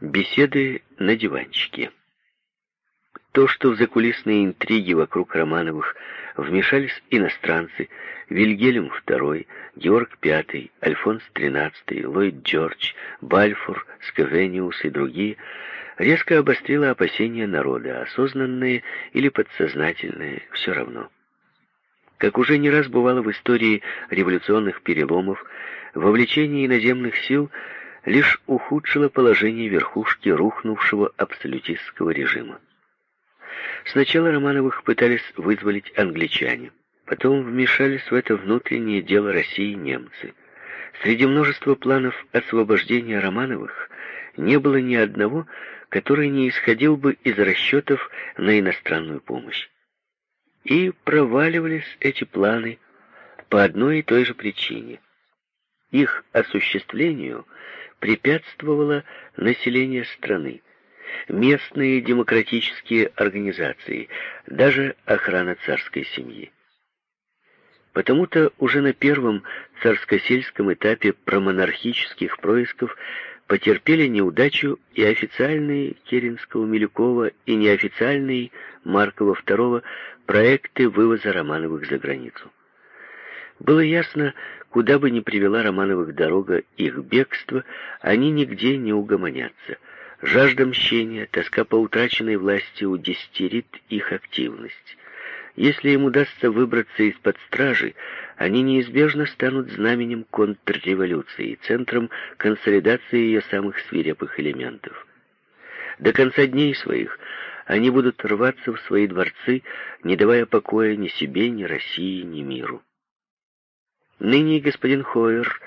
Беседы на диванчике. То, что в закулисные интриги вокруг Романовых вмешались иностранцы, Вильгельм II, Георг V, Альфонс XIII, Ллойд Джордж, Бальфур, Скавениус и другие, резко обострило опасения народа, осознанные или подсознательные, все равно. Как уже не раз бывало в истории революционных переломов, вовлечение иноземных сил лишь ухудшило положение верхушки рухнувшего абсолютистского режима. Сначала Романовых пытались вызволить англичане, потом вмешались в это внутреннее дело России немцы. Среди множества планов освобождения Романовых не было ни одного, который не исходил бы из расчетов на иностранную помощь. И проваливались эти планы по одной и той же причине. Их осуществлению препятствовало население страны, местные демократические организации, даже охрана царской семьи. Потому-то уже на первом царско-сельском этапе промонархических происков потерпели неудачу и официальные Керенского-Милюкова, и неофициальные Маркова II проекты вывоза Романовых за границу. Было ясно, куда бы ни привела Романовых дорога их бегство, они нигде не угомонятся. Жажда мщения, тоска по утраченной власти удестерит их активность. Если им удастся выбраться из-под стражи, они неизбежно станут знаменем контрреволюции, центром консолидации ее самых свирепых элементов. До конца дней своих они будут рваться в свои дворцы, не давая покоя ни себе, ни России, ни миру. Ныне господин Хойер,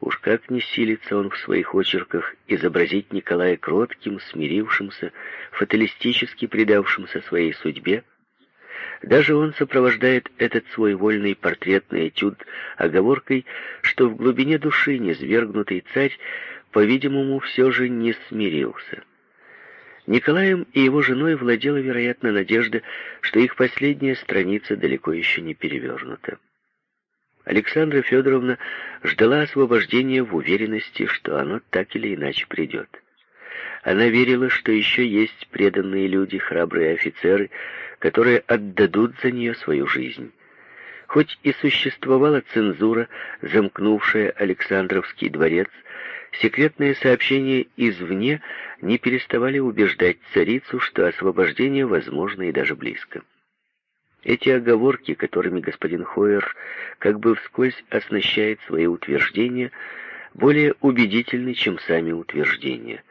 уж как не силится он в своих очерках изобразить Николая кротким, смирившимся, фаталистически предавшимся своей судьбе, даже он сопровождает этот свой вольный портретный этюд оговоркой, что в глубине души низвергнутый царь, по-видимому, все же не смирился. Николаем и его женой владела, вероятно, надежда, что их последняя страница далеко еще не перевернута. Александра Федоровна ждала освобождения в уверенности, что оно так или иначе придет. Она верила, что еще есть преданные люди, храбрые офицеры, которые отдадут за нее свою жизнь. Хоть и существовала цензура, замкнувшая Александровский дворец, секретные сообщения извне не переставали убеждать царицу, что освобождение возможно и даже близко. Эти оговорки, которыми господин Хойер как бы вскользь оснащает свои утверждения, более убедительны, чем сами утверждения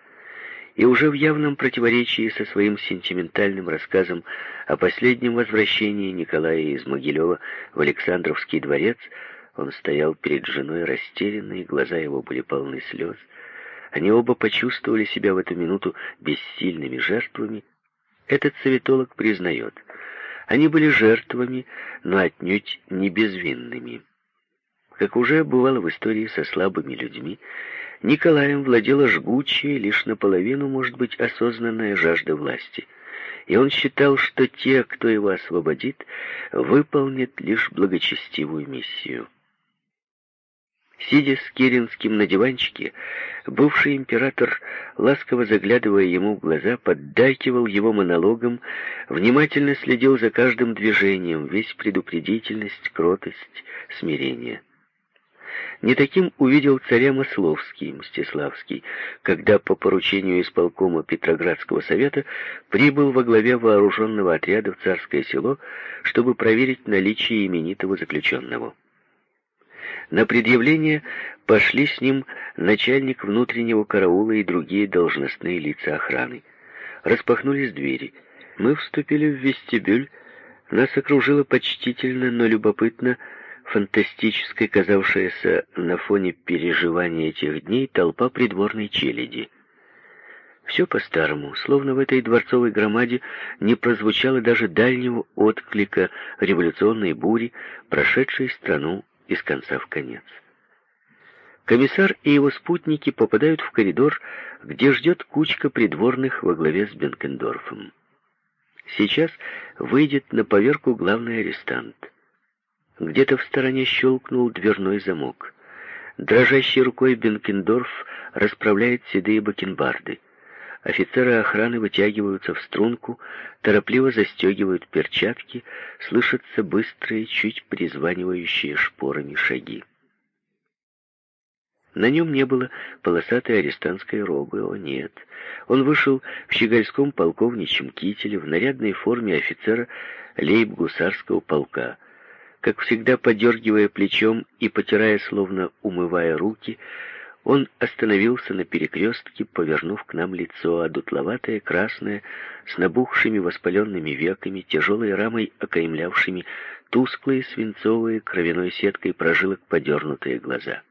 и уже в явном противоречии со своим сентиментальным рассказом о последнем возвращении Николая из Могилева в Александровский дворец, он стоял перед женой растерянный, глаза его были полны слез. Они оба почувствовали себя в эту минуту бессильными жертвами. Этот советолог признает, они были жертвами, но отнюдь не безвинными. Как уже бывало в истории со слабыми людьми, Николаем владела жгучая, лишь наполовину, может быть, осознанная жажда власти. И он считал, что те, кто его освободит, выполнят лишь благочестивую миссию. Сидя с Киринским на диванчике, бывший император, ласково заглядывая ему в глаза, поддакивал его монологом, внимательно следил за каждым движением, весь предупредительность, кротость, смирение. Не таким увидел царя Масловский, Мстиславский, когда по поручению исполкома Петроградского совета прибыл во главе вооруженного отряда в Царское село, чтобы проверить наличие именитого заключенного. На предъявление пошли с ним начальник внутреннего караула и другие должностные лица охраны. Распахнулись двери. Мы вступили в вестибюль. Нас окружило почтительно, но любопытно фантастической, казавшаяся на фоне переживаний этих дней толпа придворной челяди. Все по-старому, словно в этой дворцовой громаде не прозвучало даже дальнего отклика революционной бури, прошедшей страну из конца в конец. Комиссар и его спутники попадают в коридор, где ждет кучка придворных во главе с Бенкендорфом. Сейчас выйдет на поверку главный арестант. Где-то в стороне щелкнул дверной замок. Дрожащей рукой Бенкендорф расправляет седые бакенбарды. Офицеры охраны вытягиваются в струнку, торопливо застегивают перчатки, слышатся быстрые, чуть призванивающие шпорами шаги. На нем не было полосатой арестантской робы, о нет. Он вышел в щегольском полковничьем кителе в нарядной форме офицера лейб-гусарского полка. Как всегда, подергивая плечом и потирая, словно умывая руки, он остановился на перекрестке, повернув к нам лицо, а дутловатое, красное, с набухшими воспаленными веками, тяжелой рамой, окаймлявшими тусклые свинцовые кровяной сеткой прожилок подернутые глаза.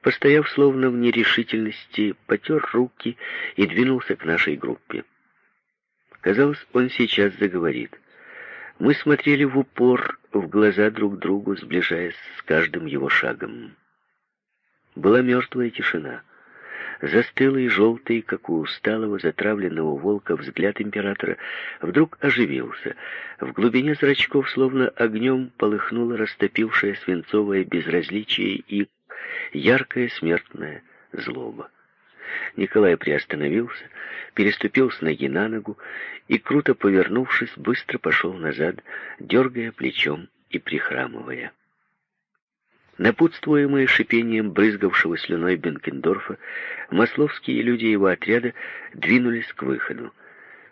Постояв словно в нерешительности, потер руки и двинулся к нашей группе. Казалось, он сейчас заговорит. Мы смотрели в упор, в глаза друг другу, сближаясь с каждым его шагом. Была мертвая тишина. Застылый, желтый, как у усталого, затравленного волка, взгляд императора вдруг оживился. В глубине зрачков, словно огнем, полыхнуло растопившее свинцовое безразличие и яркая смертная злоба. Николай приостановился, переступил с ноги на ногу и, круто повернувшись, быстро пошел назад, дергая плечом и прихрамывая. Напутствуемые шипением брызгавшего слюной Бенкендорфа, масловские люди его отряда двинулись к выходу.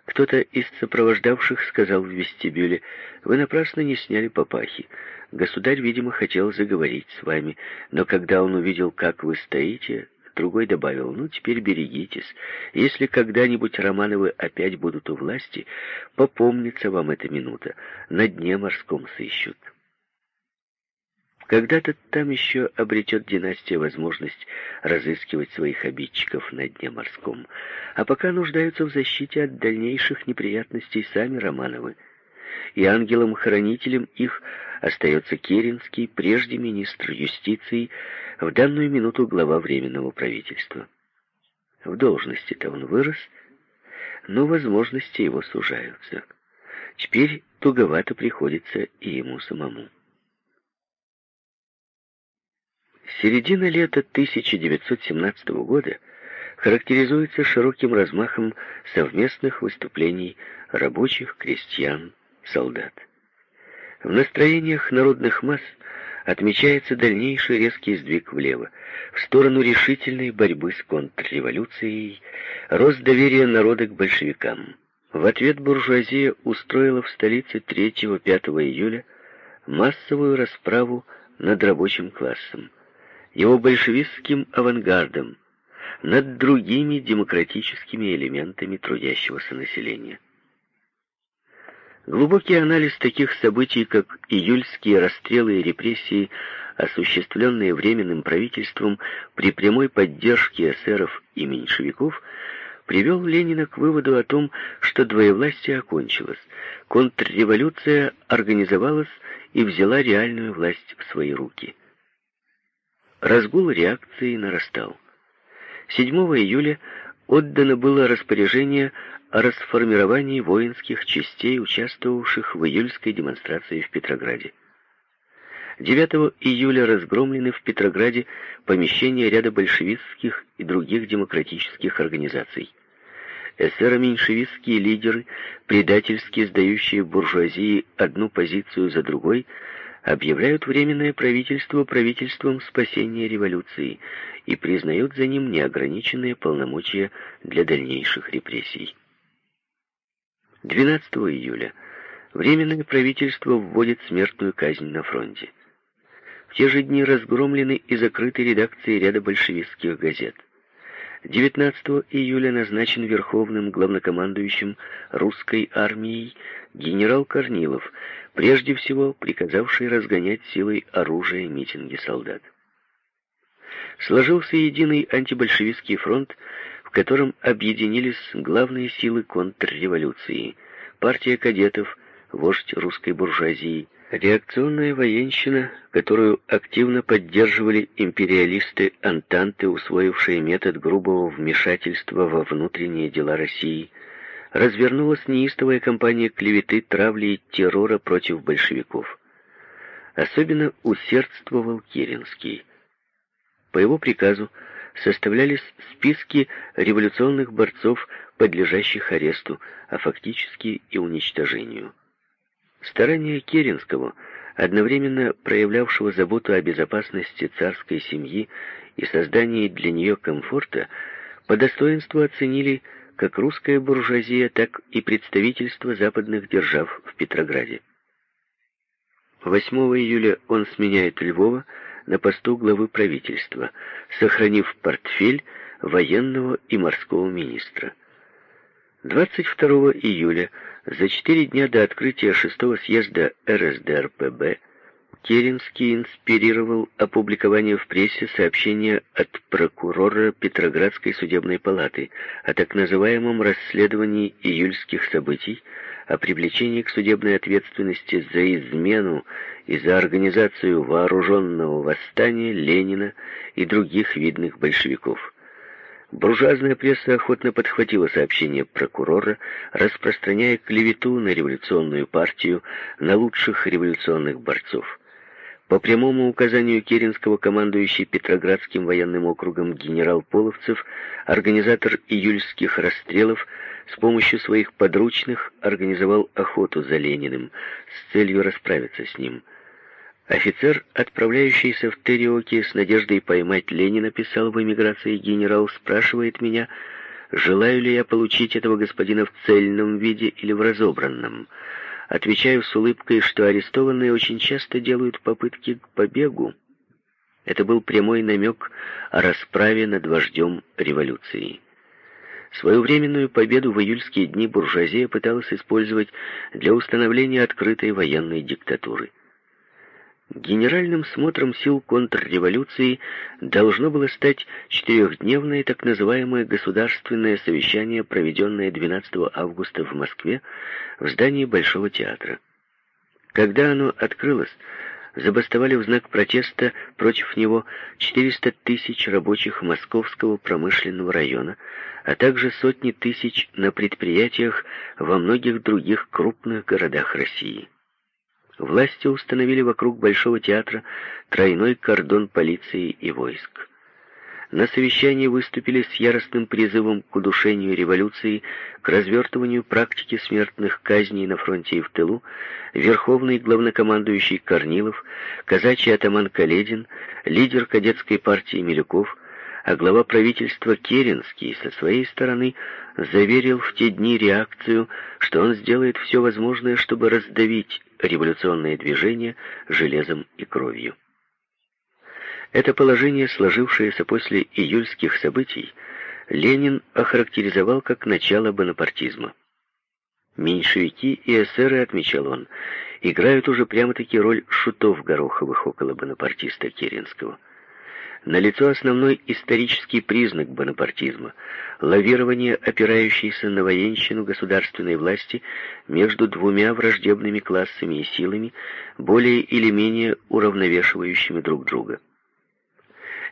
Кто-то из сопровождавших сказал в вестибюле, «Вы напрасно не сняли папахи. Государь, видимо, хотел заговорить с вами, но когда он увидел, как вы стоите, другой добавил, ну, теперь берегитесь. Если когда-нибудь Романовы опять будут у власти, попомнится вам эта минута, на дне морском сыщут». Когда-то там еще обретет династия возможность разыскивать своих обидчиков на дне морском, а пока нуждаются в защите от дальнейших неприятностей сами Романовы. И ангелом-хранителем их остается Керенский, прежде министр юстиции, в данную минуту глава Временного правительства. В должности-то он вырос, но возможности его сужаются. Теперь туговато приходится и ему самому. Середина лета 1917 года характеризуется широким размахом совместных выступлений рабочих, крестьян, солдат. В настроениях народных масс отмечается дальнейший резкий сдвиг влево, в сторону решительной борьбы с контрреволюцией, рост доверия народа к большевикам. В ответ буржуазия устроила в столице 3-5 июля массовую расправу над рабочим классом его большевистским авангардом над другими демократическими элементами трудящегося населения. Глубокий анализ таких событий, как июльские расстрелы и репрессии, осуществленные Временным правительством при прямой поддержке эсеров и меньшевиков, привел Ленина к выводу о том, что двоевластие окончилось, контрреволюция организовалась и взяла реальную власть в свои руки – Разгул реакции нарастал. 7 июля отдано было распоряжение о расформировании воинских частей, участвовавших в июльской демонстрации в Петрограде. 9 июля разгромлены в Петрограде помещения ряда большевистских и других демократических организаций. Эсеро-меньшевистские лидеры, предательски сдающие буржуазии одну позицию за другой, объявляют Временное правительство правительством спасения революции и признают за ним неограниченные полномочия для дальнейших репрессий. 12 июля Временное правительство вводит смертную казнь на фронте. В те же дни разгромлены и закрыты редакции ряда большевистских газет. 19 июля назначен верховным главнокомандующим русской армией генерал Корнилов, прежде всего приказавший разгонять силой оружия митинги солдат. Сложился единый антибольшевистский фронт, в котором объединились главные силы контрреволюции, партия кадетов, вождь русской буржуазии, реакционная военщина, которую активно поддерживали империалисты Антанты, усвоившие метод грубого вмешательства во внутренние дела России – развернулась неистовая кампания клеветы, травли и террора против большевиков. Особенно усердствовал Керенский. По его приказу составлялись списки революционных борцов, подлежащих аресту, а фактически и уничтожению. Старания Керенского, одновременно проявлявшего заботу о безопасности царской семьи и создании для нее комфорта, по достоинству оценили как русская буржуазия, так и представительство западных держав в Петрограде. 8 июля он сменяет Львова на посту главы правительства, сохранив портфель военного и морского министра. 22 июля, за четыре дня до открытия шестого съезда РСДРПб, Керенский инспирировал опубликование в прессе сообщения от прокурора Петроградской судебной палаты о так называемом расследовании июльских событий, о привлечении к судебной ответственности за измену и за организацию вооруженного восстания Ленина и других видных большевиков. Буржуазная пресса охотно подхватила сообщение прокурора, распространяя клевету на революционную партию, на лучших революционных борцов. По прямому указанию Керенского, командующий Петроградским военным округом генерал Половцев, организатор июльских расстрелов, с помощью своих подручных организовал охоту за Лениным с целью расправиться с ним. Офицер, отправляющийся в Териоки с надеждой поймать Ленина, писал в эмиграции генерал, спрашивает меня, желаю ли я получить этого господина в цельном виде или в разобранном. Отвечаю с улыбкой, что арестованные очень часто делают попытки к побегу. Это был прямой намек о расправе над вождем революции. Свою временную победу в июльские дни буржуазия пыталась использовать для установления открытой военной диктатуры. Генеральным смотром сил контрреволюции должно было стать четырехдневное так называемое государственное совещание, проведенное 12 августа в Москве в здании Большого театра. Когда оно открылось, забастовали в знак протеста против него 400 тысяч рабочих Московского промышленного района, а также сотни тысяч на предприятиях во многих других крупных городах России. Власти установили вокруг Большого театра тройной кордон полиции и войск. На совещании выступили с яростным призывом к удушению революции, к развертыванию практики смертных казней на фронте и в тылу, верховный главнокомандующий Корнилов, казачий атаман Каледин, лидер кадетской партии Милюков, а глава правительства Керенский со своей стороны заверил в те дни реакцию, что он сделает все возможное, чтобы раздавить революционное движение железом и кровью. Это положение, сложившееся после июльских событий, Ленин охарактеризовал как начало бонапартизма. Меньшевики и эсеры, отмечал он, играют уже прямо-таки роль шутов Гороховых около бонапартиста Керенского. Налицо основной исторический признак бонапартизма – лавирование, опирающееся на военщину государственной власти между двумя враждебными классами и силами, более или менее уравновешивающими друг друга.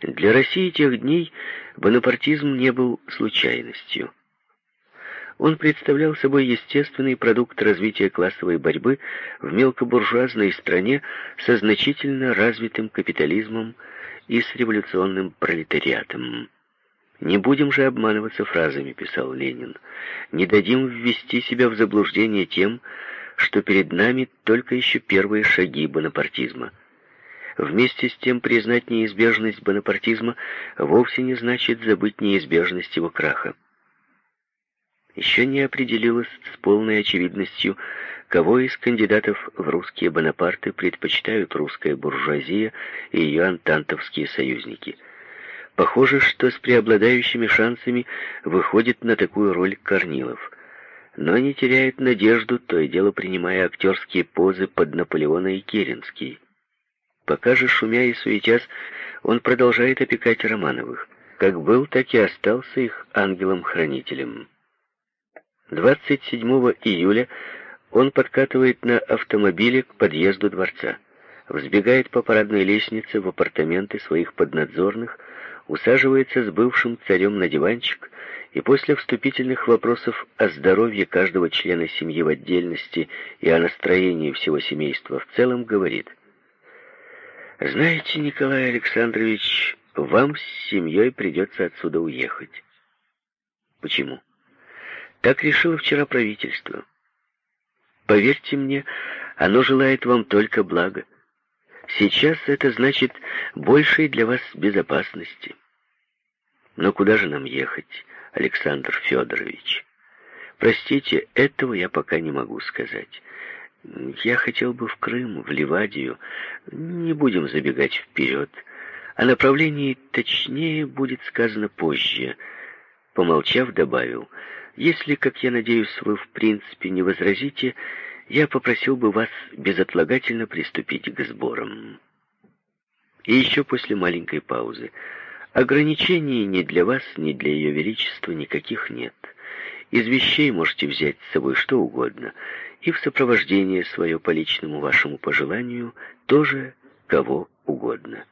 Для России тех дней бонапартизм не был случайностью. Он представлял собой естественный продукт развития классовой борьбы в мелкобуржуазной стране со значительно развитым капитализмом, и с революционным пролетариатом. «Не будем же обманываться фразами», — писал Ленин. «Не дадим ввести себя в заблуждение тем, что перед нами только еще первые шаги бонапартизма. Вместе с тем признать неизбежность бонапартизма вовсе не значит забыть неизбежность его краха. Еще не определилось с полной очевидностью, Кого из кандидатов в русские Бонапарты предпочитают русская буржуазия и ее антантовские союзники? Похоже, что с преобладающими шансами выходит на такую роль Корнилов. Но не теряет надежду, то и дело принимая актерские позы под Наполеона и Керенский. Пока же, шумя и суетясь, он продолжает опекать Романовых. Как был, так и остался их ангелом-хранителем. 27 июля он подкатывает на автомобиле к подъезду дворца, взбегает по парадной лестнице в апартаменты своих поднадзорных, усаживается с бывшим царем на диванчик и после вступительных вопросов о здоровье каждого члена семьи в отдельности и о настроении всего семейства в целом говорит. «Знаете, Николай Александрович, вам с семьей придется отсюда уехать. Почему? Так решило вчера правительство. Поверьте мне, оно желает вам только блага. Сейчас это значит большей для вас безопасности. Но куда же нам ехать, Александр Федорович? Простите, этого я пока не могу сказать. Я хотел бы в Крым, в Ливадию. Не будем забегать вперед. О направлении точнее будет сказано позже. Помолчав, добавил, если, как я надеюсь, вы в принципе не возразите, я попросил бы вас безотлагательно приступить к сборам. И еще после маленькой паузы. Ограничений ни для вас, ни для Ее Величества никаких нет. Из вещей можете взять с собой что угодно, и в сопровождение свое по личному вашему пожеланию тоже кого угодно.